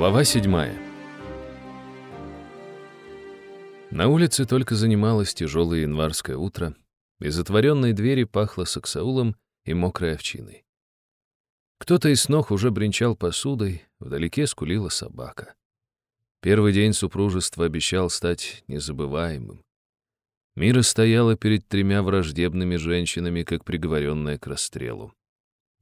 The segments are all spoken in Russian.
Глава седьмая. На улице только занималось тяжелое январское утро, из затворенной двери пахло саксаулом и мокрой овчиной. Кто-то из снох уже бренчал посудой, вдалеке скулила собака. Первый день супружества обещал стать незабываемым. Мира стояла перед тремя враждебными женщинами, как приговоренная к расстрелу.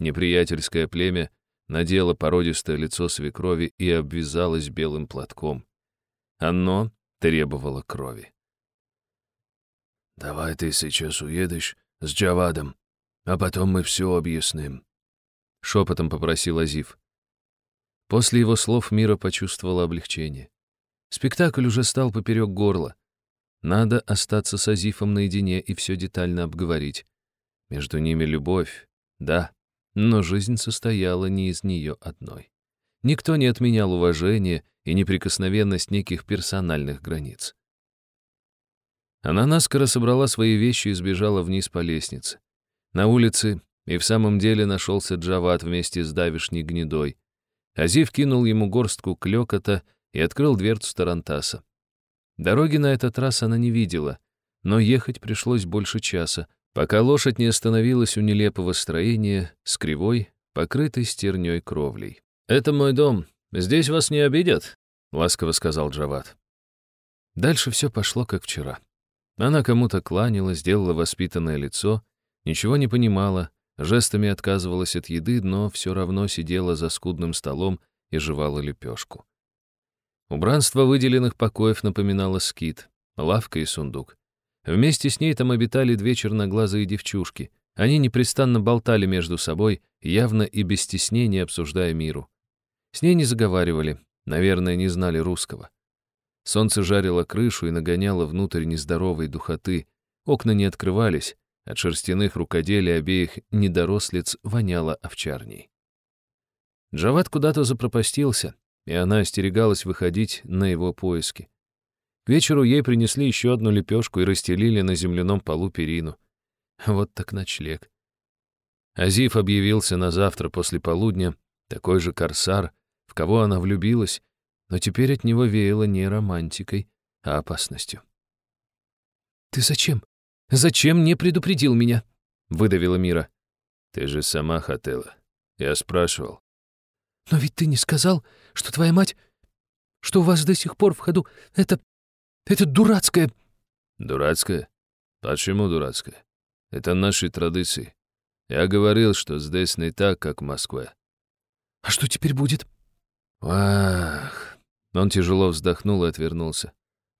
Неприятельское племя надело породистое лицо свекрови и обвязалось белым платком. Оно требовало крови. «Давай ты сейчас уедешь с Джавадом, а потом мы все объясним», — шепотом попросил Азив. После его слов Мира почувствовала облегчение. Спектакль уже стал поперек горла. Надо остаться с Азифом наедине и все детально обговорить. Между ними любовь, да, но жизнь состояла не из нее одной. Никто не отменял уважение и неприкосновенность неких персональных границ. Она наскоро собрала свои вещи и сбежала вниз по лестнице. На улице и в самом деле нашелся Джават вместе с давишней гнедой. Азив кинул ему горстку клёкота и открыл дверцу Тарантаса. Дороги на этот раз она не видела, но ехать пришлось больше часа, пока лошадь не остановилась у нелепого строения с кривой, покрытой стернёй кровлей. «Это мой дом. Здесь вас не обидят?» — ласково сказал Джават. Дальше все пошло, как вчера. Она кому-то кланялась, делала воспитанное лицо, ничего не понимала, жестами отказывалась от еды, но все равно сидела за скудным столом и жевала лепешку. Убранство выделенных покоев напоминало скит, лавка и сундук. Вместе с ней там обитали две черноглазые девчушки. Они непрестанно болтали между собой, явно и без стеснения обсуждая миру. С ней не заговаривали, наверное, не знали русского. Солнце жарило крышу и нагоняло внутрь нездоровой духоты. Окна не открывались, от шерстяных рукоделий обеих недорослиц воняло овчарней. Джават куда-то запропастился, и она остерегалась выходить на его поиски. Вечеру ей принесли еще одну лепешку и расстелили на земляном полу перину. Вот так ночлег. Азиф объявился на завтра после полудня, такой же корсар, в кого она влюбилась, но теперь от него веяло не романтикой, а опасностью. «Ты зачем? Зачем не предупредил меня?» — выдавила Мира. «Ты же сама хотела. Я спрашивал. Но ведь ты не сказал, что твоя мать... что у вас до сих пор в ходу... это... это дурацкое...» «Дурацкое? Почему дурацкое? Это наши традиции. Я говорил, что здесь не так, как в Москве». «А что теперь будет?» «Ах...» Он тяжело вздохнул и отвернулся.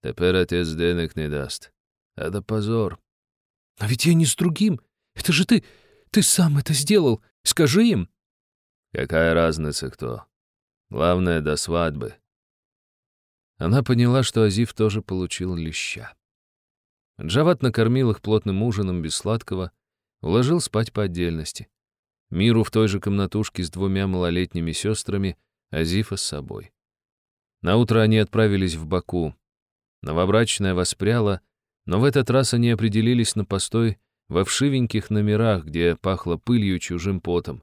«Теперь отец денег не даст. Это позор». «Но ведь я не с другим. Это же ты... ты сам это сделал. Скажи им». Какая разница кто? Главное, до свадьбы. Она поняла, что Азив тоже получил леща. Джават накормил их плотным ужином без сладкого, уложил спать по отдельности. Миру в той же комнатушке с двумя малолетними сестрами, Азифа с собой. Наутро они отправились в Баку. Новобрачная воспряла, но в этот раз они определились на постой во вшивеньких номерах, где пахло пылью и чужим потом.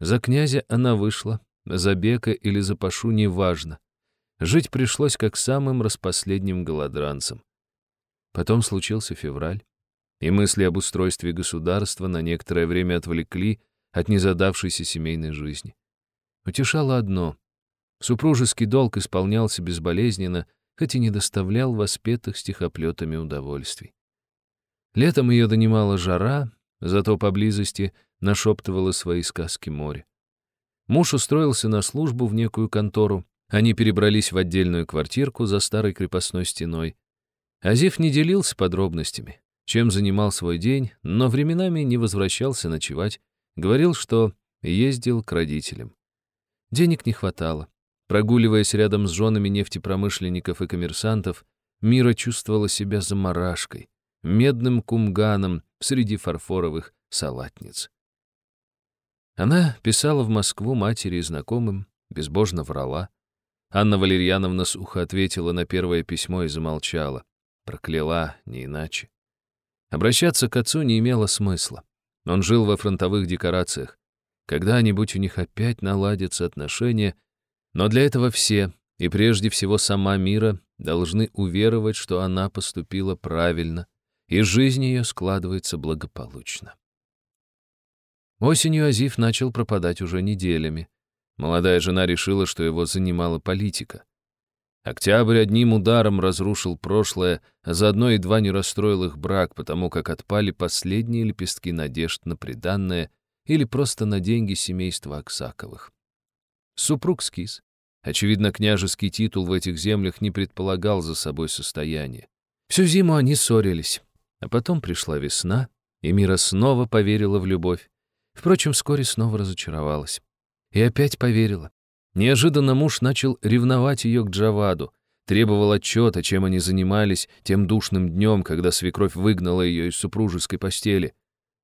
За князя она вышла, за бека или за пашу неважно. Жить пришлось как самым распоследним голодранцам. Потом случился февраль, и мысли об устройстве государства на некоторое время отвлекли от незадавшейся семейной жизни. Утешало одно — супружеский долг исполнялся безболезненно, хоть и не доставлял воспетых стихоплетами удовольствий. Летом ее донимала жара, зато поблизости нашептывала свои сказки море. Муж устроился на службу в некую контору, они перебрались в отдельную квартирку за старой крепостной стеной. Азив не делился подробностями, чем занимал свой день, но временами не возвращался ночевать, говорил, что ездил к родителям. Денег не хватало. Прогуливаясь рядом с женами нефтепромышленников и коммерсантов, Мира чувствовала себя заморашкой, медным кумганом среди фарфоровых салатниц. Она писала в Москву матери и знакомым, безбожно врала. Анна Валерьяновна сухо ответила на первое письмо и замолчала. Прокляла, не иначе. Обращаться к отцу не имело смысла. Он жил во фронтовых декорациях. Когда-нибудь у них опять наладятся отношения, Но для этого все, и прежде всего сама Мира, должны уверовать, что она поступила правильно, и жизнь ее складывается благополучно. Осенью Азив начал пропадать уже неделями. Молодая жена решила, что его занимала политика. Октябрь одним ударом разрушил прошлое, а заодно едва не расстроил их брак, потому как отпали последние лепестки надежд на приданное или просто на деньги семейства Аксаковых. Супруг скис. Очевидно, княжеский титул в этих землях не предполагал за собой состояние. Всю зиму они ссорились, а потом пришла весна, и Мира снова поверила в любовь. Впрочем, вскоре снова разочаровалась. И опять поверила. Неожиданно муж начал ревновать ее к Джаваду, требовал отчета, чем они занимались тем душным днем, когда свекровь выгнала ее из супружеской постели.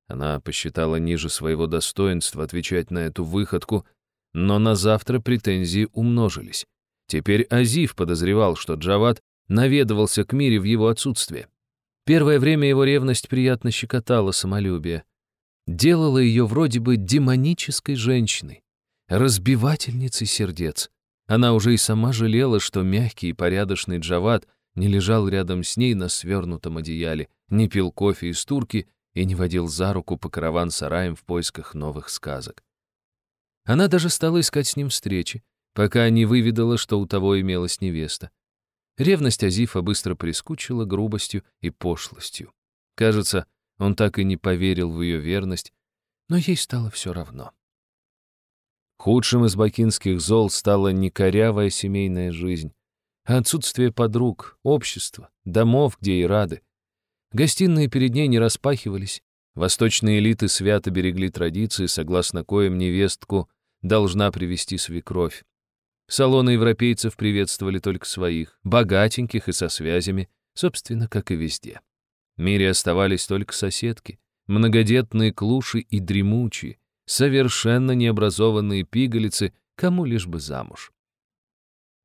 Она посчитала ниже своего достоинства отвечать на эту выходку, но на завтра претензии умножились. Теперь Азив подозревал, что Джавад наведывался к мире в его отсутствие. Первое время его ревность приятно щекотала самолюбие. Делала ее вроде бы демонической женщиной разбивательницей сердец. Она уже и сама жалела, что мягкий и порядочный Джават не лежал рядом с ней на свернутом одеяле, не пил кофе из турки и не водил за руку по караван-сараям в поисках новых сказок. Она даже стала искать с ним встречи, пока не выведала, что у того имелась невеста. Ревность Азифа быстро прискучила грубостью и пошлостью. Кажется, он так и не поверил в ее верность, но ей стало все равно. Худшим из бакинских зол стала не корявая семейная жизнь, а отсутствие подруг, общества, домов, где и рады. Гостиные перед ней не распахивались. Восточные элиты свято берегли традиции, согласно коим невестку должна привести свекровь. Салоны европейцев приветствовали только своих, богатеньких и со связями, собственно, как и везде. В мире оставались только соседки, многодетные клуши и дремучие, совершенно необразованные пигалицы, кому лишь бы замуж.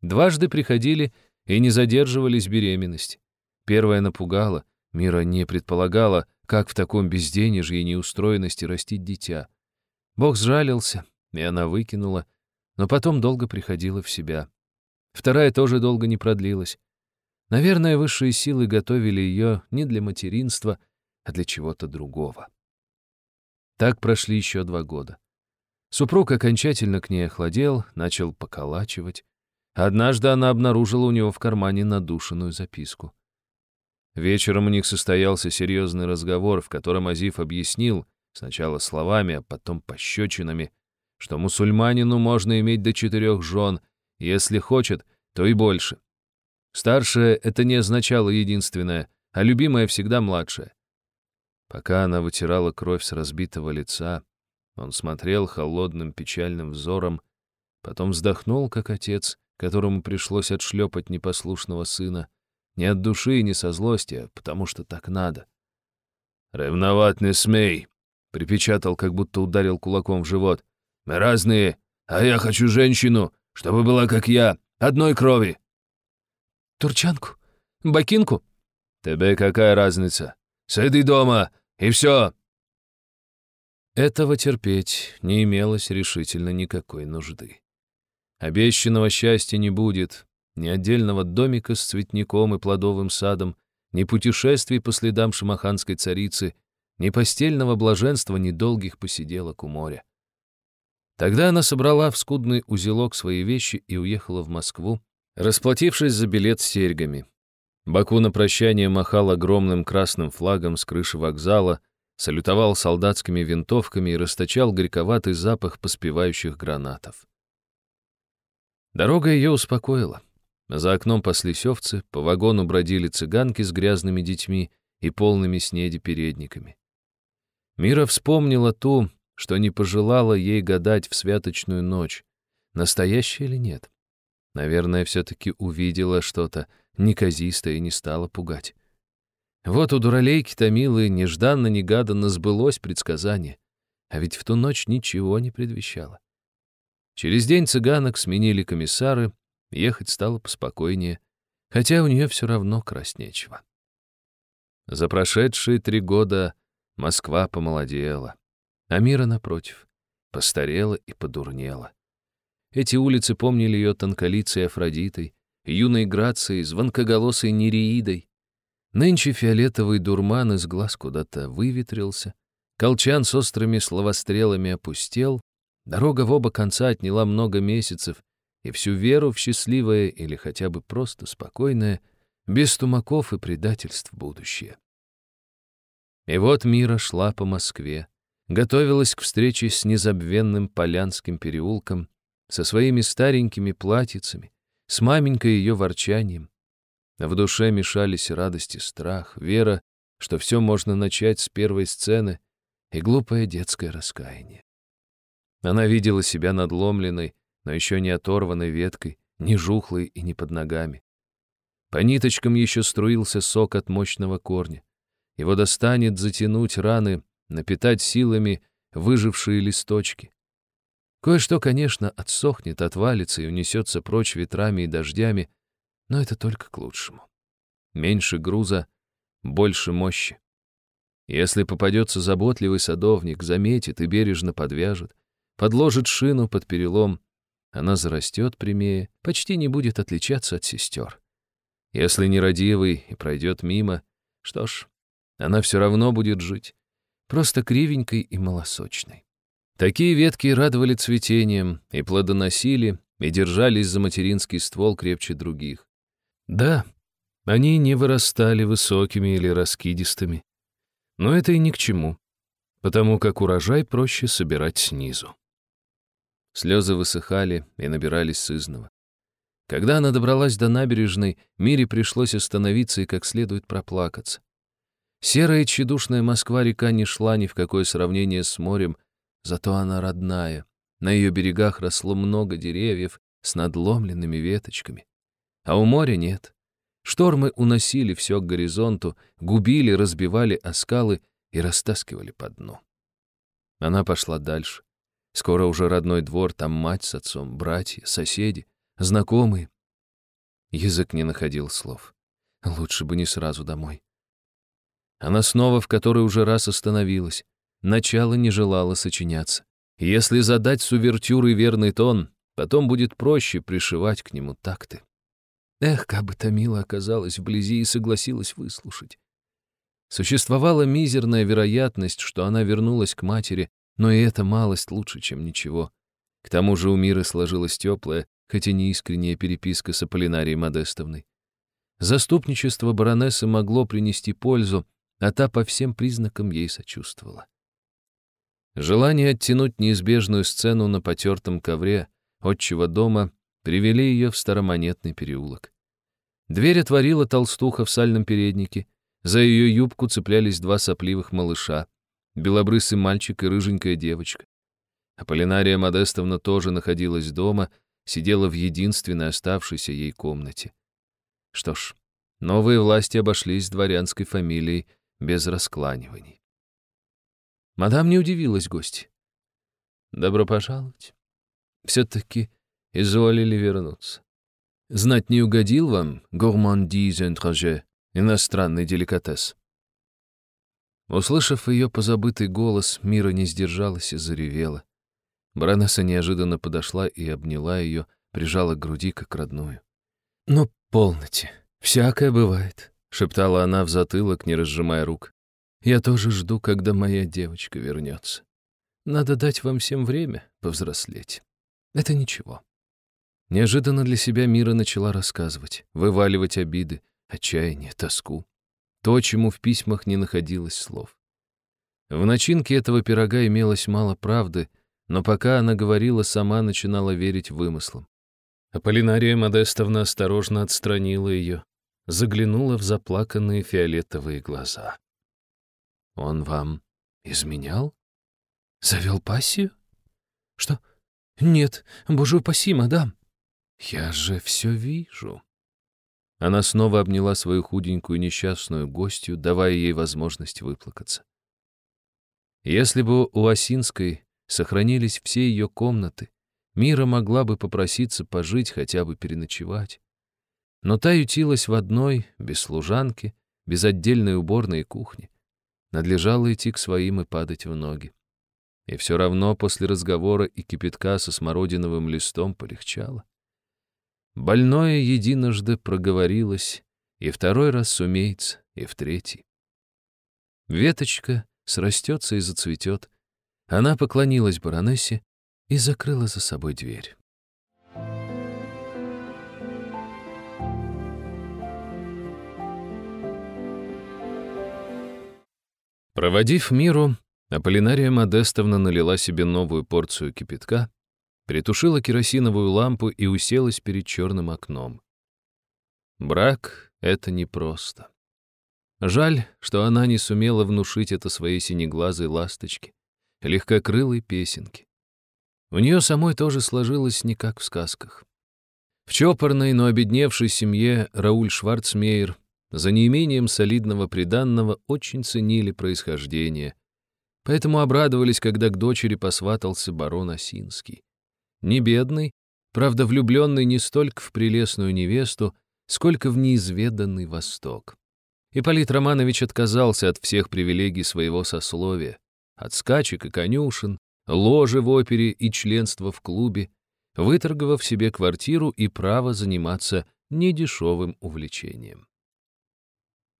Дважды приходили и не задерживались беременности. Первая напугала, Мира не предполагала, как в таком безденежье и неустроенности растить дитя. Бог сжалился, и она выкинула, но потом долго приходила в себя. Вторая тоже долго не продлилась. Наверное, высшие силы готовили ее не для материнства, а для чего-то другого. Так прошли еще два года. Супруг окончательно к ней охладел, начал поколачивать. Однажды она обнаружила у него в кармане надушенную записку. Вечером у них состоялся серьезный разговор, в котором Азиф объяснил, сначала словами, а потом пощечинами, что мусульманину можно иметь до четырех жен, если хочет, то и больше. Старшая — это не означало единственное, а любимая всегда младшая. Пока она вытирала кровь с разбитого лица, он смотрел холодным печальным взором, потом вздохнул, как отец, которому пришлось отшлепать непослушного сына, не от души и не со злости, а потому что так надо. «Ревновать не смей!» — припечатал, как будто ударил кулаком в живот. «Мы разные, а я хочу женщину, чтобы была как я, одной крови!» «Турчанку? Бакинку?» «Тебе какая разница? Сиди дома и все!» Этого терпеть не имелось решительно никакой нужды. Обещанного счастья не будет, ни отдельного домика с цветником и плодовым садом, ни путешествий по следам шамаханской царицы, ни постельного блаженства, ни долгих посиделок у моря. Тогда она собрала в скудный узелок свои вещи и уехала в Москву, расплатившись за билет с серьгами. Баку на прощание махал огромным красным флагом с крыши вокзала, салютовал солдатскими винтовками и расточал горьковатый запах поспевающих гранатов. Дорога ее успокоила. За окном паслись овцы, по вагону бродили цыганки с грязными детьми и полными снеди передниками. Мира вспомнила ту, что не пожелала ей гадать в святочную ночь, настоящая или нет. Наверное, все-таки увидела что-то, неказистая и не стала пугать. Вот у дуралейки Томилы нежданно-негаданно сбылось предсказание, а ведь в ту ночь ничего не предвещало. Через день цыганок сменили комиссары, ехать стало поспокойнее, хотя у нее все равно красть нечего. За прошедшие три года Москва помолодела, а мира, напротив, постарела и подурнела. Эти улицы помнили ее тонколицей Афродитой, юной Грацией, звонкоголосой Нереидой. Нынче фиолетовый дурман из глаз куда-то выветрился, колчан с острыми словострелами опустел, дорога в оба конца отняла много месяцев, и всю веру в счастливое или хотя бы просто спокойное, без тумаков и предательств будущее. И вот Мира шла по Москве, готовилась к встрече с незабвенным Полянским переулком, со своими старенькими платьицами, с маменькой ее ворчанием. В душе мешались радость и страх, вера, что все можно начать с первой сцены, и глупое детское раскаяние. Она видела себя надломленной, но еще не оторванной веткой, не жухлой и не под ногами. По ниточкам еще струился сок от мощного корня. Его достанет затянуть раны, напитать силами выжившие листочки. Кое-что, конечно, отсохнет, отвалится и унесется прочь ветрами и дождями, но это только к лучшему. Меньше груза, больше мощи. Если попадется заботливый садовник, заметит и бережно подвяжет, подложит шину под перелом, она зарастет прямее, почти не будет отличаться от сестер. Если нерадивый и пройдет мимо, что ж, она все равно будет жить, просто кривенькой и малосочной. Такие ветки радовали цветением и плодоносили, и держались за материнский ствол крепче других. Да, они не вырастали высокими или раскидистыми, но это и ни к чему, потому как урожай проще собирать снизу. Слезы высыхали и набирались сызново. Когда она добралась до набережной, Мире пришлось остановиться и как следует проплакаться. Серая тщедушная Москва-река не шла ни в какое сравнение с морем, Зато она родная. На ее берегах росло много деревьев с надломленными веточками. А у моря нет. Штормы уносили все к горизонту, губили, разбивали о скалы и растаскивали по дну. Она пошла дальше. Скоро уже родной двор, там мать с отцом, братья, соседи, знакомые. Язык не находил слов. Лучше бы не сразу домой. Она снова в который уже раз остановилась начало не желало сочиняться. Если задать с увертюрой верный тон, потом будет проще пришивать к нему такты. Эх, как бы Томила оказалась вблизи и согласилась выслушать. Существовала мизерная вероятность, что она вернулась к матери, но и эта малость лучше, чем ничего. К тому же у Миры сложилась теплая, хоть и не искренняя переписка с Аполлинарией Модестовной. Заступничество баронессы могло принести пользу, а та по всем признакам ей сочувствовала. Желание оттянуть неизбежную сцену на потертом ковре отчего дома привели ее в старомонетный переулок. Дверь отворила толстуха в сальном переднике. За ее юбку цеплялись два сопливых малыша, белобрысый мальчик и рыженькая девочка. Аполлинария Модестовна тоже находилась дома, сидела в единственной оставшейся ей комнате. Что ж, новые власти обошлись дворянской фамилией без раскланиваний. Мадам не удивилась гости. «Добро пожаловать. Все-таки изволили вернуться. Знать не угодил вам, гурмандиз энтраже, иностранный деликатес?» Услышав ее позабытый голос, Мира не сдержалась и заревела. Баронесса неожиданно подошла и обняла ее, прижала к груди, как родную. «Ну, полноте, всякое бывает», — шептала она в затылок, не разжимая рук. Я тоже жду, когда моя девочка вернется. Надо дать вам всем время повзрослеть. Это ничего. Неожиданно для себя Мира начала рассказывать, вываливать обиды, отчаяние, тоску. То, чему в письмах не находилось слов. В начинке этого пирога имелось мало правды, но пока она говорила, сама начинала верить вымыслам. Аполлинария Модестовна осторожно отстранила ее, заглянула в заплаканные фиолетовые глаза. Он вам изменял? Завел пассию? Что? Нет, боже упаси, мадам. Я же все вижу. Она снова обняла свою худенькую несчастную гостью, давая ей возможность выплакаться. Если бы у Осинской сохранились все ее комнаты, Мира могла бы попроситься пожить, хотя бы переночевать. Но та ютилась в одной, без служанки, без отдельной уборной и кухни надлежало идти к своим и падать в ноги. И все равно после разговора и кипятка со смородиновым листом полегчало. Больное единожды проговорилось, и второй раз сумеется, и в третий. Веточка срастется и зацветет. Она поклонилась баронессе и закрыла за собой дверь. Проводив миру, Аполлинария Модестовна налила себе новую порцию кипятка, притушила керосиновую лампу и уселась перед черным окном. Брак — это непросто. Жаль, что она не сумела внушить это своей синеглазой ласточке, легкокрылой песенке. У нее самой тоже сложилось не как в сказках. В чопорной, но обедневшей семье Рауль Шварцмейер за неимением солидного приданного очень ценили происхождение — Поэтому обрадовались, когда к дочери посватался барон Осинский. Не бедный, правда, влюбленный не столько в прелестную невесту, сколько в неизведанный Восток. Ипполит Романович отказался от всех привилегий своего сословия, от скачек и конюшен, ложи в опере и членства в клубе, выторговав себе квартиру и право заниматься недешевым увлечением.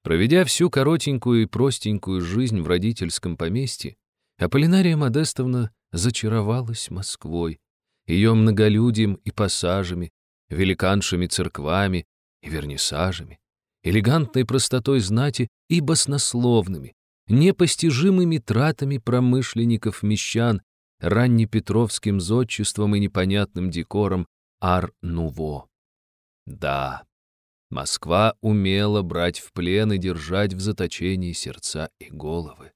Проведя всю коротенькую и простенькую жизнь в родительском поместье, Аполлинария Модестовна зачаровалась Москвой, ее многолюдием и пассажами, великаншими церквами и вернисажами, элегантной простотой знати и баснословными, непостижимыми тратами промышленников-мещан, раннепетровским зодчеством и непонятным декором ар-нуво. Да, Москва умела брать в плен и держать в заточении сердца и головы.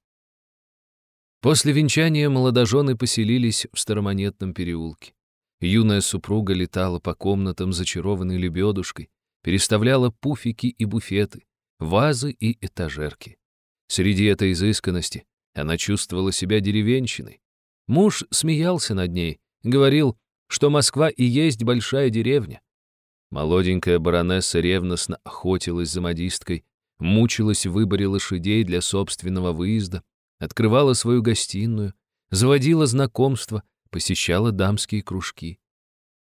После венчания молодожены поселились в Старомонетном переулке. Юная супруга летала по комнатам зачарованной лебедушкой, переставляла пуфики и буфеты, вазы и этажерки. Среди этой изысканности она чувствовала себя деревенщиной. Муж смеялся над ней, говорил, что Москва и есть большая деревня. Молоденькая баронесса ревностно охотилась за модисткой, мучилась в выборе лошадей для собственного выезда, открывала свою гостиную, заводила знакомства, посещала дамские кружки.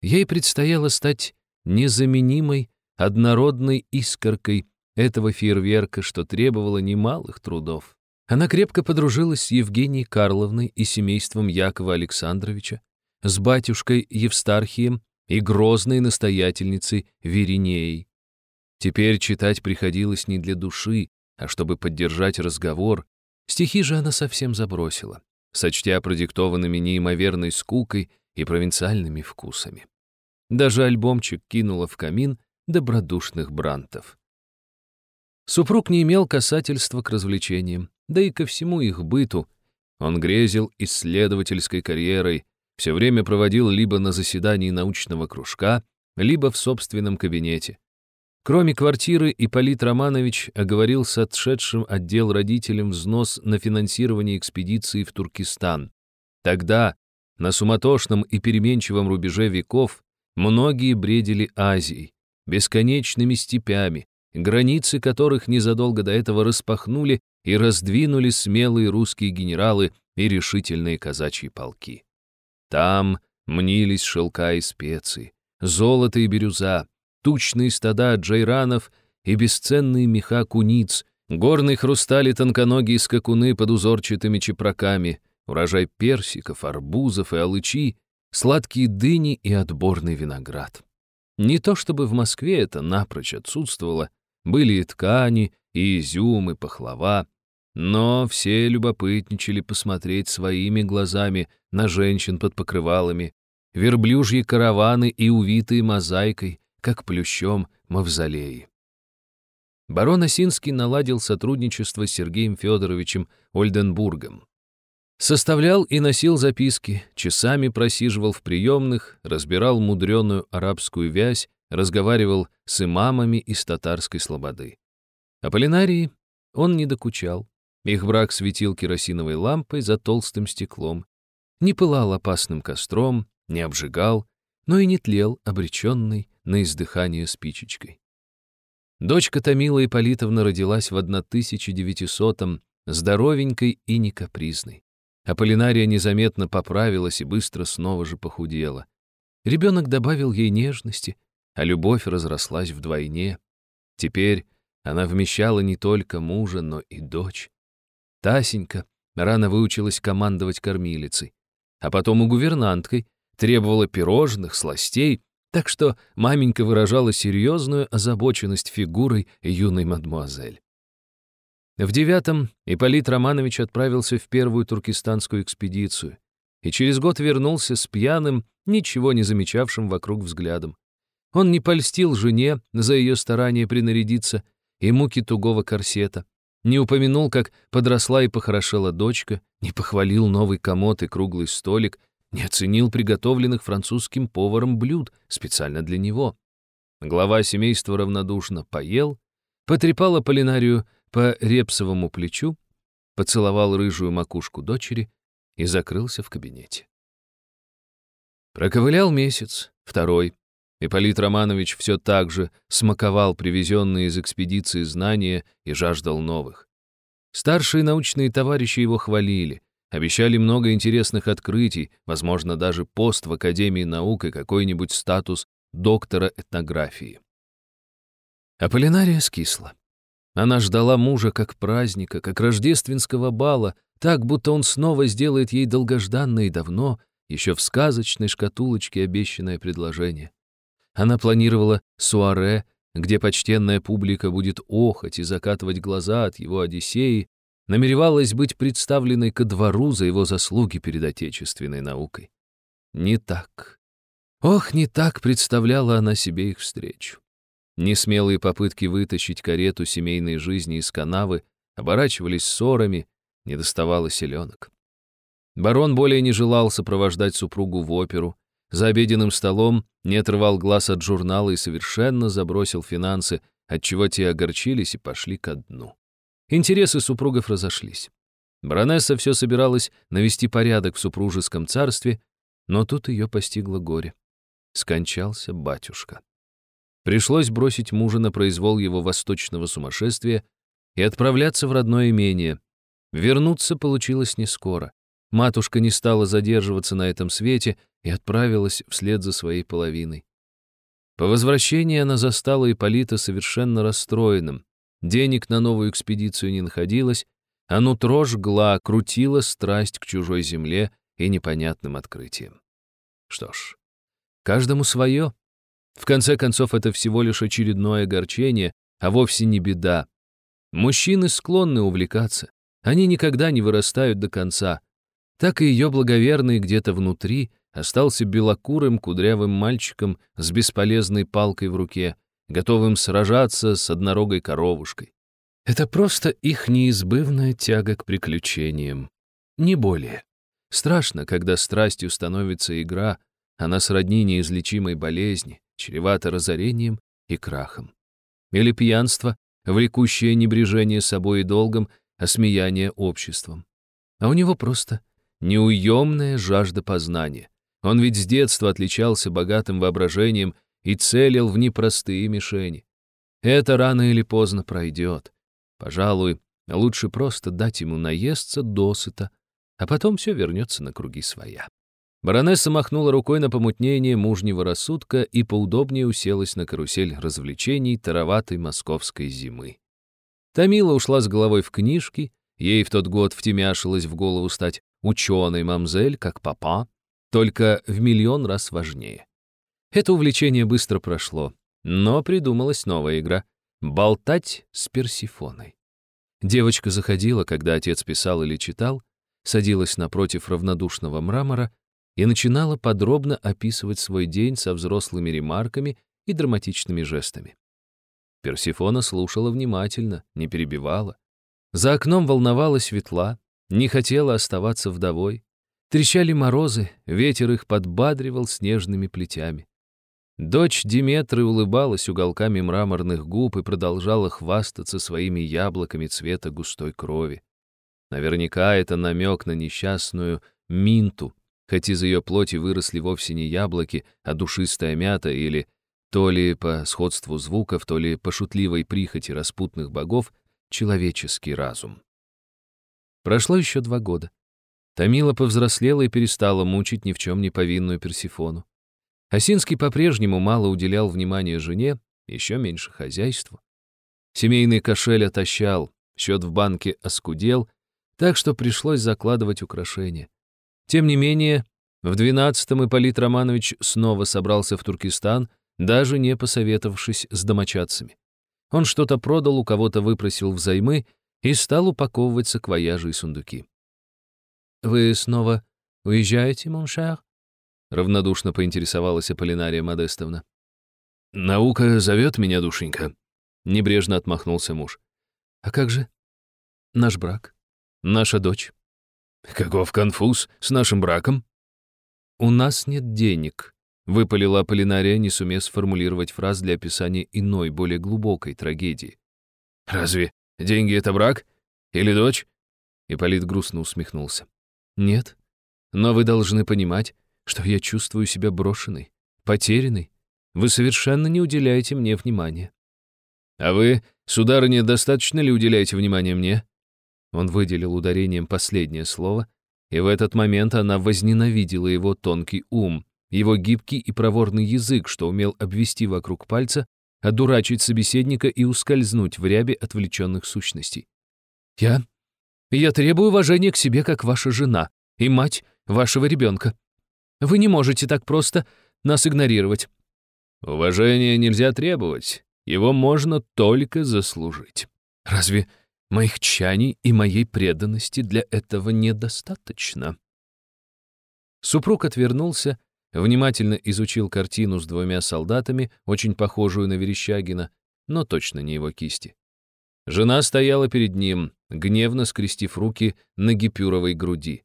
Ей предстояло стать незаменимой, однородной искоркой этого фейерверка, что требовало немалых трудов. Она крепко подружилась с Евгенией Карловной и семейством Якова Александровича, с батюшкой Евстархием и грозной настоятельницей Веринеей. Теперь читать приходилось не для души, а чтобы поддержать разговор. Стихи же она совсем забросила, сочтя продиктованными неимоверной скукой и провинциальными вкусами. Даже альбомчик кинула в камин добродушных брантов. Супруг не имел касательства к развлечениям, да и ко всему их быту. Он грезил исследовательской карьерой, все время проводил либо на заседании научного кружка, либо в собственном кабинете. Кроме квартиры, Ипполит Романович оговорил с отшедшим отдел родителям взнос на финансирование экспедиции в Туркестан. Тогда, на суматошном и переменчивом рубеже веков, многие бредили Азией, бесконечными степями, границы которых незадолго до этого распахнули и раздвинули смелые русские генералы и решительные казачьи полки. Там мнились шелка и специи, золото и бирюза, тучные стада джайранов и бесценные меха куниц, горный хрусталь и тонконогие скакуны под узорчатыми чепраками, урожай персиков, арбузов и алычи, сладкие дыни и отборный виноград. Не то чтобы в Москве это напрочь отсутствовало, были и ткани, и изюм, и пахлава, но все любопытничали посмотреть своими глазами на женщин под покрывалами, верблюжьи караваны и увитые мозаикой, как плющом мавзолеи. Барон Осинский наладил сотрудничество с Сергеем Федоровичем Ольденбургом. Составлял и носил записки, часами просиживал в приемных, разбирал мудреную арабскую вязь, разговаривал с имамами из татарской слободы. Аполлинарии он не докучал. Их брак светил керосиновой лампой за толстым стеклом, не пылал опасным костром, не обжигал, но и не тлел, обреченный на издыхание спичечкой. Дочка Томила Ипполитовна родилась в 1900-м, здоровенькой и некапризной. Аполлинария незаметно поправилась и быстро снова же похудела. Ребенок добавил ей нежности, а любовь разрослась вдвойне. Теперь она вмещала не только мужа, но и дочь. Тасенька рано выучилась командовать кормилицей, а потом и гувернанткой, требовала пирожных, сластей, так что маменька выражала серьезную озабоченность фигурой юной мадмуазель. В девятом Ипполит Романович отправился в первую туркестанскую экспедицию и через год вернулся с пьяным, ничего не замечавшим вокруг взглядом. Он не польстил жене за ее старание принарядиться и муки тугого корсета, не упомянул, как подросла и похорошела дочка, не похвалил новый комод и круглый столик, не оценил приготовленных французским поваром блюд специально для него. Глава семейства равнодушно поел, потрепал Аполлинарию по репсовому плечу, поцеловал рыжую макушку дочери и закрылся в кабинете. Проковылял месяц, второй. Ипполит Романович все так же смаковал привезенные из экспедиции знания и жаждал новых. Старшие научные товарищи его хвалили, обещали много интересных открытий, возможно, даже пост в Академии наук и какой-нибудь статус доктора этнографии. Аполлинария скисла. Она ждала мужа как праздника, как рождественского бала, так, будто он снова сделает ей долгожданное и давно, еще в сказочной шкатулочке обещанное предложение. Она планировала суаре, где почтенная публика будет охать и закатывать глаза от его Одиссеи, намеревалась быть представленной ко двору за его заслуги перед отечественной наукой. Не так. Ох, не так представляла она себе их встречу. Несмелые попытки вытащить карету семейной жизни из канавы оборачивались ссорами, не доставало селенок. Барон более не желал сопровождать супругу в оперу, за обеденным столом не отрывал глаз от журнала и совершенно забросил финансы, отчего те огорчились и пошли ко дну. Интересы супругов разошлись. Баронесса все собиралась навести порядок в супружеском царстве, но тут ее постигло горе. Скончался батюшка. Пришлось бросить мужа на произвол его восточного сумасшествия и отправляться в родное имение. Вернуться получилось не скоро. Матушка не стала задерживаться на этом свете и отправилась вслед за своей половиной. По возвращении она застала Ипполита совершенно расстроенным. Денег на новую экспедицию не находилось, а нутро жгла, крутила страсть к чужой земле и непонятным открытиям. Что ж, каждому свое. В конце концов, это всего лишь очередное огорчение, а вовсе не беда. Мужчины склонны увлекаться. Они никогда не вырастают до конца так и ее благоверный где-то внутри остался белокурым кудрявым мальчиком с бесполезной палкой в руке, готовым сражаться с однорогой коровушкой. Это просто их неизбывная тяга к приключениям. Не более. Страшно, когда страстью становится игра, она сродни неизлечимой болезни, чревата разорением и крахом. Или пьянство, влекущее небрежение собой и долгом, осмеяние обществом. А у него просто неуемная жажда познания. Он ведь с детства отличался богатым воображением и целил в непростые мишени. Это рано или поздно пройдет. Пожалуй, лучше просто дать ему наесться досыта, а потом все вернется на круги своя. Баронесса махнула рукой на помутнение мужнего рассудка и поудобнее уселась на карусель развлечений тароватой московской зимы. Тамила ушла с головой в книжки, ей в тот год втемяшилось в голову стать ученый мамзель, как папа, только в миллион раз важнее. Это увлечение быстро прошло, но придумалась новая игра — болтать с Персифоной. Девочка заходила, когда отец писал или читал, садилась напротив равнодушного мрамора и начинала подробно описывать свой день со взрослыми ремарками и драматичными жестами. Персифона слушала внимательно, не перебивала. За окном волновалась светла, не хотела оставаться вдовой. Трещали морозы, ветер их подбадривал снежными плетями. Дочь Диметры улыбалась уголками мраморных губ и продолжала хвастаться своими яблоками цвета густой крови. Наверняка это намек на несчастную Минту, хоть из ее плоти выросли вовсе не яблоки, а душистая мята или то ли по сходству звуков, то ли по шутливой прихоти распутных богов человеческий разум. Прошло еще два года. Томила повзрослела и перестала мучить ни в чем не повинную Персифону. Осинский по-прежнему мало уделял внимания жене, еще меньше хозяйству. Семейный кошель отощал, счет в банке оскудел, так что пришлось закладывать украшения. Тем не менее, в двенадцатом Ипполит Романович снова собрался в Туркестан, даже не посоветовавшись с домочадцами. Он что-то продал, у кого-то выпросил взаймы и стал упаковывать саквояжи и сундуки. «Вы снова уезжаете, моншер?» Равнодушно поинтересовалась Аполлинария Модестовна. «Наука зовет меня, душенька», — небрежно отмахнулся муж. «А как же наш брак? Наша дочь?» «Каков конфуз с нашим браком?» «У нас нет денег», — выпалила Аполлинария, не сумев сформулировать фраз для описания иной, более глубокой трагедии. «Разве деньги — это брак? Или дочь?» Ипполит грустно усмехнулся. «Нет, но вы должны понимать, что я чувствую себя брошенной, потерянной. Вы совершенно не уделяете мне внимания». «А вы, сударыня, достаточно ли уделяете внимание мне?» Он выделил ударением последнее слово, и в этот момент она возненавидела его тонкий ум, его гибкий и проворный язык, что умел обвести вокруг пальца, одурачить собеседника и ускользнуть в рябе отвлеченных сущностей. «Я... я требую уважения к себе, как ваша жена и мать вашего ребенка. Вы не можете так просто нас игнорировать». «Уважения нельзя требовать, его можно только заслужить». «Разве моих чаний и моей преданности для этого недостаточно?» Супруг отвернулся, внимательно изучил картину с двумя солдатами, очень похожую на Верещагина, но точно не его кисти. Жена стояла перед ним, гневно скрестив руки на гипюровой груди.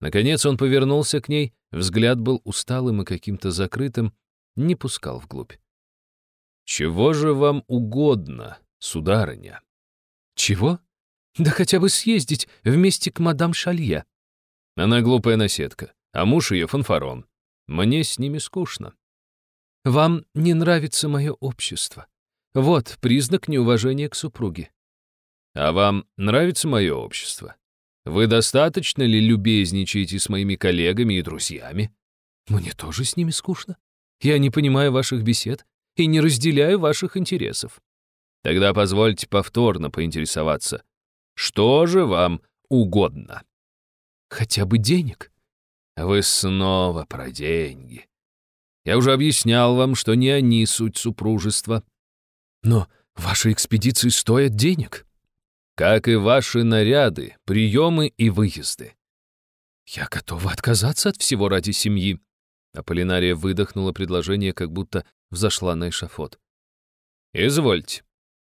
Наконец он повернулся к ней, взгляд был усталым и каким-то закрытым, не пускал вглубь. «Чего же вам угодно, сударыня?» «Чего? Да хотя бы съездить вместе к мадам Шалье». Она глупая наседка, а муж ее фанфарон. Мне с ними скучно. Вам не нравится мое общество. Вот признак неуважения к супруге. А вам нравится мое общество? Вы достаточно ли любезничаете с моими коллегами и друзьями? Мне тоже с ними скучно. Я не понимаю ваших бесед и не разделяю ваших интересов. Тогда позвольте повторно поинтересоваться. Что же вам угодно? Хотя бы денег. Вы снова про деньги. Я уже объяснял вам, что не они суть супружества. Но ваши экспедиции стоят денег как и ваши наряды, приемы и выезды. Я готова отказаться от всего ради семьи. Аполлинария выдохнула предложение, как будто взошла на эшафот. «Извольте».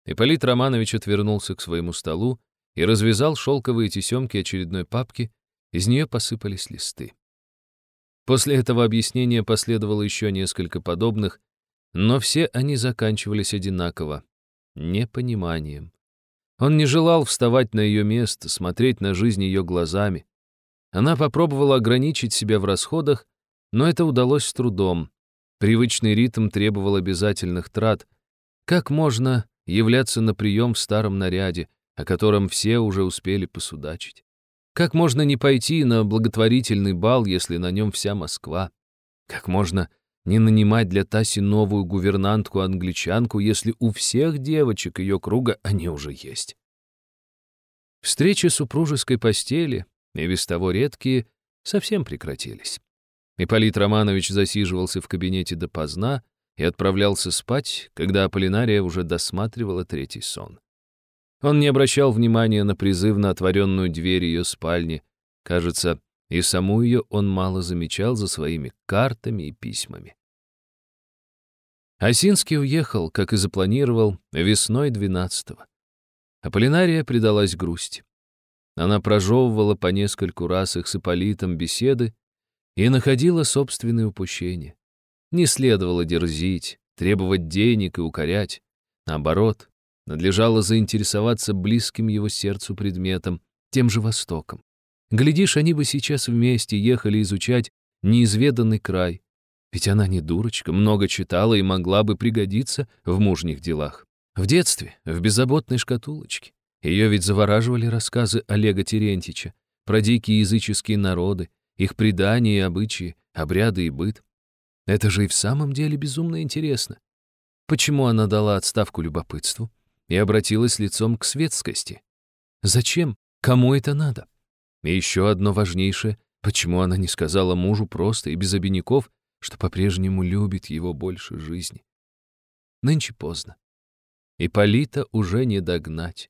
Ипполит Романович отвернулся к своему столу и развязал шелковые тесемки очередной папки, из нее посыпались листы. После этого объяснения последовало еще несколько подобных, но все они заканчивались одинаково — непониманием. Он не желал вставать на ее место, смотреть на жизнь ее глазами. Она попробовала ограничить себя в расходах, но это удалось с трудом. Привычный ритм требовал обязательных трат. Как можно являться на прием в старом наряде, о котором все уже успели посудачить? Как можно не пойти на благотворительный бал, если на нем вся Москва? Как можно не нанимать для Таси новую гувернантку-англичанку, если у всех девочек ее круга они уже есть. Встречи супружеской постели, и без того редкие, совсем прекратились. Ипполит Романович засиживался в кабинете допоздна и отправлялся спать, когда Аполлинария уже досматривала третий сон. Он не обращал внимания на призывно отворенную дверь ее спальни. Кажется, и саму ее он мало замечал за своими картами и письмами. Осинский уехал, как и запланировал, весной 12-го. Аполлинария предалась грусти. Она прожевывала по нескольку раз их с Ипполитом беседы и находила собственные упущения. Не следовало дерзить, требовать денег и укорять. Наоборот, надлежало заинтересоваться близким его сердцу предметом, тем же Востоком. Глядишь, они бы сейчас вместе ехали изучать неизведанный край, ведь она не дурочка, много читала и могла бы пригодиться в мужних делах. В детстве, в беззаботной шкатулочке. Ее ведь завораживали рассказы Олега Терентьича, про дикие языческие народы, их предания и обычаи, обряды и быт. Это же и в самом деле безумно интересно. Почему она дала отставку любопытству и обратилась лицом к светскости? Зачем? Кому это надо? И еще одно важнейшее, почему она не сказала мужу просто и без обиняков, что по-прежнему любит его больше жизни? Нынче поздно. И Полита уже не догнать.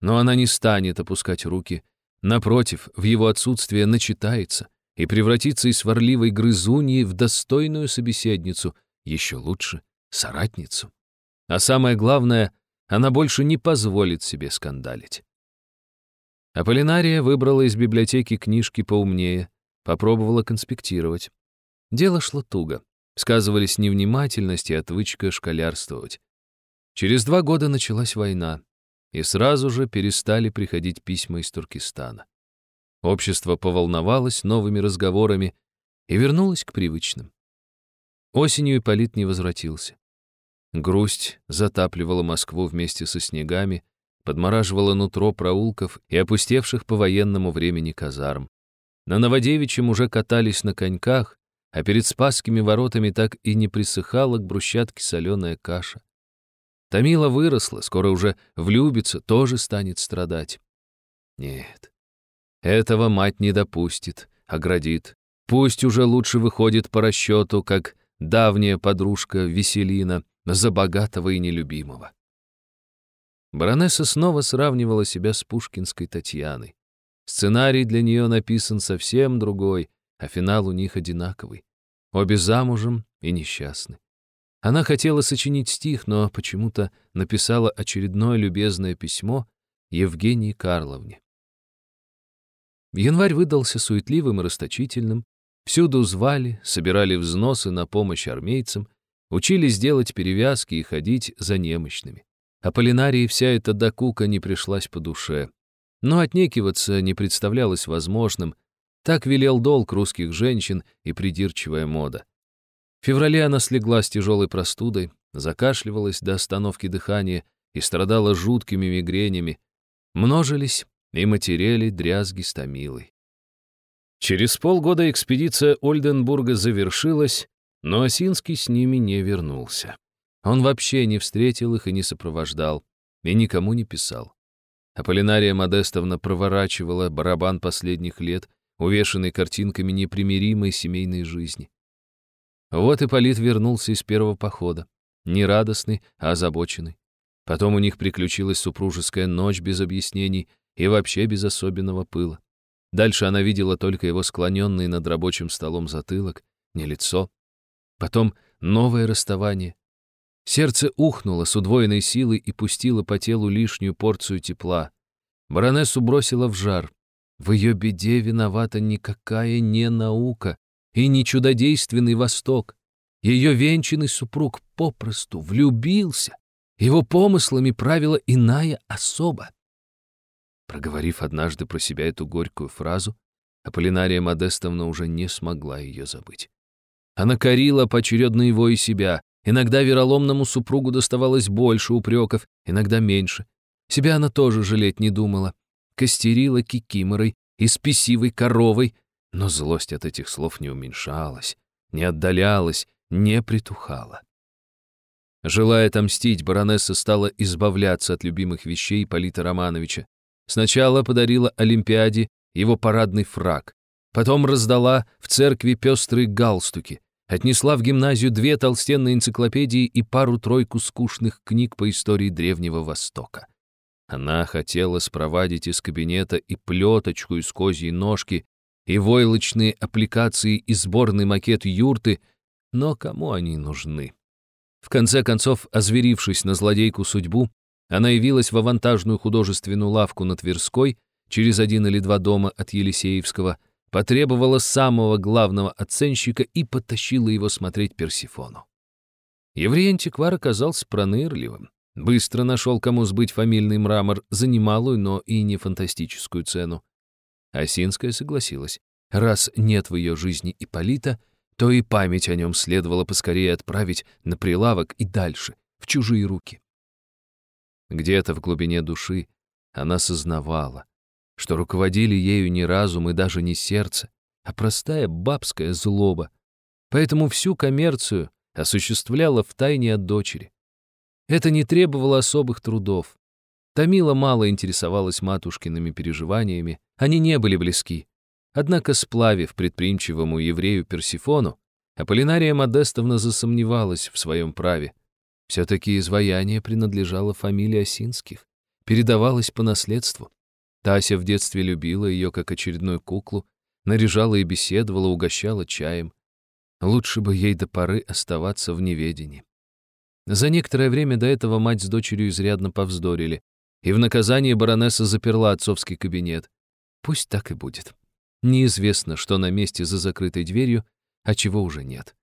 Но она не станет опускать руки. Напротив, в его отсутствие начитается и превратится из сварливой грызуньи в достойную собеседницу, еще лучше — соратницу. А самое главное, она больше не позволит себе скандалить. Аполлинария выбрала из библиотеки книжки поумнее, попробовала конспектировать. Дело шло туго. Сказывались невнимательность и отвычка школярствовать. Через два года началась война, и сразу же перестали приходить письма из Туркестана. Общество поволновалось новыми разговорами и вернулось к привычным. Осенью Ипполит не возвратился. Грусть затапливала Москву вместе со снегами, подмораживала нутро проулков и опустевших по военному времени казарм. На Новодевичьем уже катались на коньках, а перед Спасскими воротами так и не присыхала к брусчатке соленая каша. Томила выросла, скоро уже влюбится, тоже станет страдать. Нет, этого мать не допустит, оградит. Пусть уже лучше выходит по расчету, как давняя подружка Веселина, за богатого и нелюбимого. Баронесса снова сравнивала себя с пушкинской Татьяной. Сценарий для нее написан совсем другой, а финал у них одинаковый. Обе замужем и несчастны. Она хотела сочинить стих, но почему-то написала очередное любезное письмо Евгении Карловне. Январь выдался суетливым и расточительным. Всюду звали, собирали взносы на помощь армейцам, учились делать перевязки и ходить за немощными. А Полинарии вся эта докука не пришлась по душе. Но отнекиваться не представлялось возможным. Так велел долг русских женщин и придирчивая мода. В феврале она слегла с тяжелой простудой, закашливалась до остановки дыхания и страдала жуткими мигренями. Множились и матерели дрязги с. Через полгода экспедиция Ольденбурга завершилась, но Осинский с ними не вернулся. Он вообще не встретил их и не сопровождал, и никому не писал. Аполлинария Модестовна проворачивала барабан последних лет, увешанный картинками непримиримой семейной жизни. Вот и Полит вернулся из первого похода, не радостный, а озабоченный. Потом у них приключилась супружеская ночь без объяснений и вообще без особенного пыла. Дальше она видела только его склоненный над рабочим столом затылок, не лицо. Потом новое расставание, Сердце ухнуло с удвоенной силой и пустило по телу лишнюю порцию тепла. Баронессу бросило в жар. В ее беде виновата никакая не наука и не чудодейственный Восток. Ее венчанный супруг попросту влюбился. Его помыслами правила иная особа. Проговорив однажды про себя эту горькую фразу, Аполлинария Модестовна уже не смогла ее забыть. Она корила поочередно его и себя, Иногда вероломному супругу доставалось больше упреков, иногда меньше. Себя она тоже жалеть не думала. Костерила кикиморой и спесивой коровой, но злость от этих слов не уменьшалась, не отдалялась, не притухала. Желая отомстить, баронесса стала избавляться от любимых вещей Полита Романовича. Сначала подарила Олимпиаде его парадный фраг, потом раздала в церкви пестрые галстуки, отнесла в гимназию две толстенные энциклопедии и пару-тройку скучных книг по истории Древнего Востока. Она хотела спровадить из кабинета и плеточку из козьей ножки, и войлочные аппликации и сборный макет юрты, но кому они нужны? В конце концов, озверившись на злодейку судьбу, она явилась в авантажную художественную лавку на Тверской через один или два дома от Елисеевского – потребовала самого главного оценщика и потащила его смотреть Персифону. Еврей-антиквар оказался пронырливым. Быстро нашел, кому сбыть фамильный мрамор за немалую, но и не фантастическую цену. Осинская согласилась. Раз нет в ее жизни Ипполита, то и память о нем следовало поскорее отправить на прилавок и дальше, в чужие руки. Где-то в глубине души она сознавала, что руководили ею не разум и даже не сердце, а простая бабская злоба. Поэтому всю коммерцию осуществляла втайне от дочери. Это не требовало особых трудов. Тамила мало интересовалась матушкиными переживаниями, они не были близки. Однако, сплавив предприимчивому еврею Персифону, Аполлинария Модестовна засомневалась в своем праве. Все-таки изваяние принадлежало фамилии Осинских, передавалось по наследству. Тася в детстве любила ее как очередную куклу, наряжала и беседовала, угощала чаем. Лучше бы ей до поры оставаться в неведении. За некоторое время до этого мать с дочерью изрядно повздорили, и в наказание баронесса заперла отцовский кабинет. Пусть так и будет. Неизвестно, что на месте за закрытой дверью, а чего уже нет.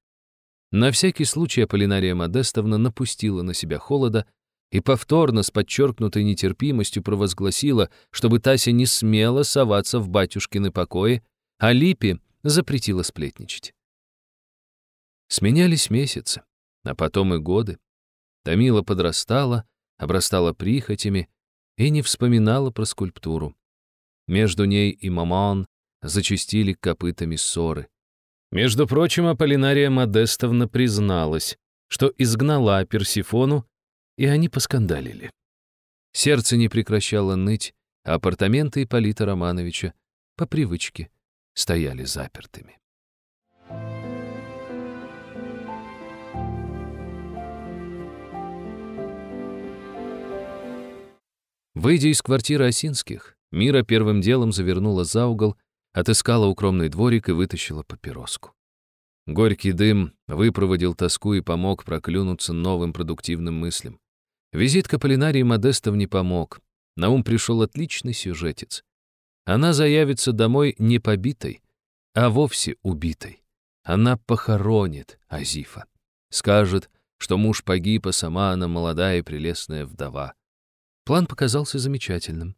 На всякий случай Аполлинария Модестовна напустила на себя холода и повторно с подчеркнутой нетерпимостью провозгласила, чтобы Тася не смела соваться в батюшкины покои, а Липе запретила сплетничать. Сменялись месяцы, а потом и годы. Томила подрастала, обрастала прихотями и не вспоминала про скульптуру. Между ней и Мамон зачастили копытами ссоры. Между прочим, Аполлинария Модестовна призналась, что изгнала Персифону, и они поскандалили. Сердце не прекращало ныть, а апартаменты Ипполита Романовича по привычке стояли запертыми. Выйдя из квартиры Осинских, Мира первым делом завернула за угол отыскала укромный дворик и вытащила папироску. Горький дым выпроводил тоску и помог проклюнуться новым продуктивным мыслям. Визит к Модестов не помог. На ум пришел отличный сюжетец. Она заявится домой не побитой, а вовсе убитой. Она похоронит Азифа. Скажет, что муж погиб, а сама она молодая и прелестная вдова. План показался замечательным.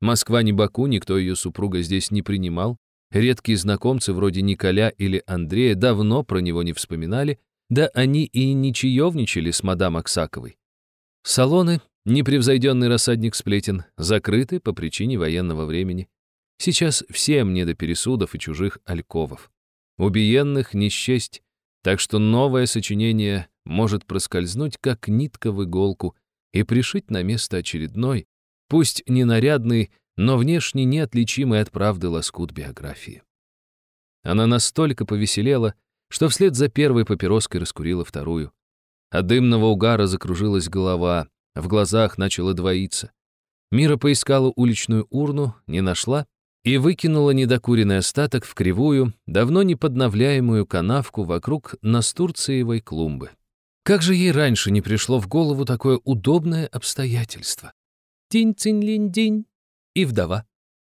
Москва не Баку, никто ее супруга здесь не принимал. Редкие знакомцы вроде Николя или Андрея давно про него не вспоминали, да они и не чаевничали с мадам Аксаковой. Салоны, непревзойденный рассадник сплетен, закрыты по причине военного времени. Сейчас всем не до пересудов и чужих альковов. Убиенных не счесть, так что новое сочинение может проскользнуть, как нитка в иголку, и пришить на место очередной, пусть не нарядный, но внешне неотличимый от правды лоскут биографии. Она настолько повеселела, что вслед за первой папироской раскурила вторую. От дымного угара закружилась голова, в глазах начала двоиться. Мира поискала уличную урну, не нашла и выкинула недокуренный остаток в кривую, давно не подновляемую канавку вокруг настурциевой клумбы. Как же ей раньше не пришло в голову такое удобное обстоятельство? Тинь-цинь-линь-динь. И вдова.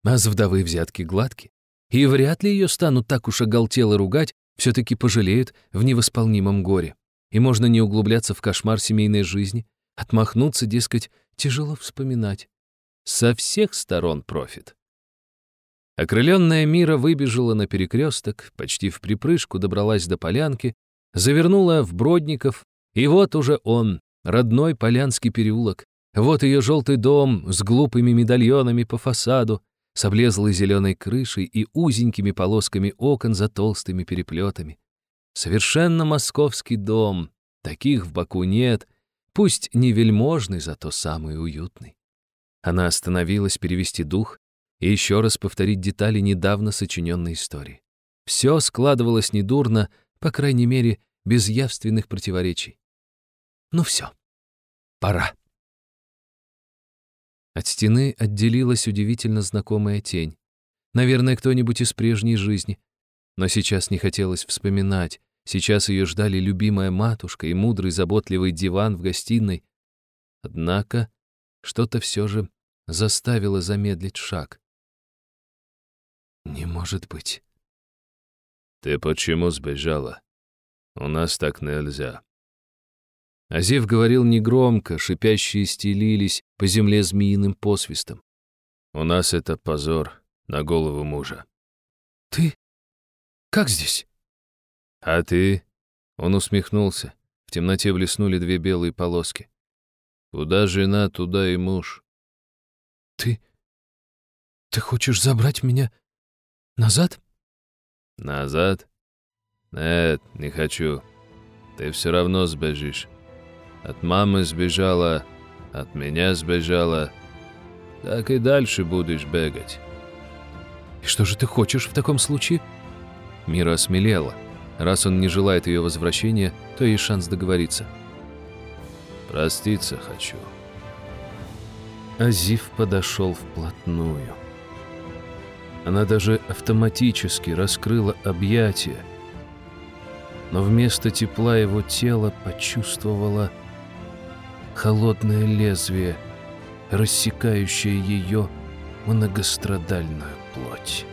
А с вдовы взятки гладки. И вряд ли ее станут так уж оголтело ругать, все-таки пожалеют в невосполнимом горе. И можно не углубляться в кошмар семейной жизни, отмахнуться, дескать, тяжело вспоминать. Со всех сторон профит. Окрыленная мира выбежала на перекресток, почти в припрыжку добралась до полянки, завернула в Бродников, и вот уже он, родной Полянский переулок, вот ее желтый дом с глупыми медальонами по фасаду, с облезлой зеленой крышей и узенькими полосками окон за толстыми переплетами. Совершенно московский дом. Таких в Баку нет, пусть не вельможный, зато самый уютный. Она остановилась перевести дух и еще раз повторить детали недавно сочиненной истории. Все складывалось недурно, по крайней мере, без явственных противоречий. Ну все, пора. От стены отделилась удивительно знакомая тень. Наверное, кто-нибудь из прежней жизни. Но сейчас не хотелось вспоминать. Сейчас ее ждали любимая матушка и мудрый заботливый диван в гостиной. Однако что-то все же заставило замедлить шаг. Не может быть. «Ты почему сбежала? У нас так нельзя», Азев говорил негромко, шипящие стелились по земле змеиным посвистом. «У нас это позор на голову мужа». «Ты? Как здесь?» «А ты?» Он усмехнулся. В темноте блеснули две белые полоски. «Куда жена, туда и муж». «Ты... Ты хочешь забрать меня назад? Назад? Нет, не хочу. Ты все равно сбежишь. От мамы сбежала, от меня сбежала. Так и дальше будешь бегать. И что же ты хочешь в таком случае? Мира осмелела. Раз он не желает ее возвращения, то есть шанс договориться. Проститься хочу. Азив подошел вплотную. Она даже автоматически раскрыла объятия, но вместо тепла его тела почувствовала холодное лезвие, рассекающее ее многострадальную плоть.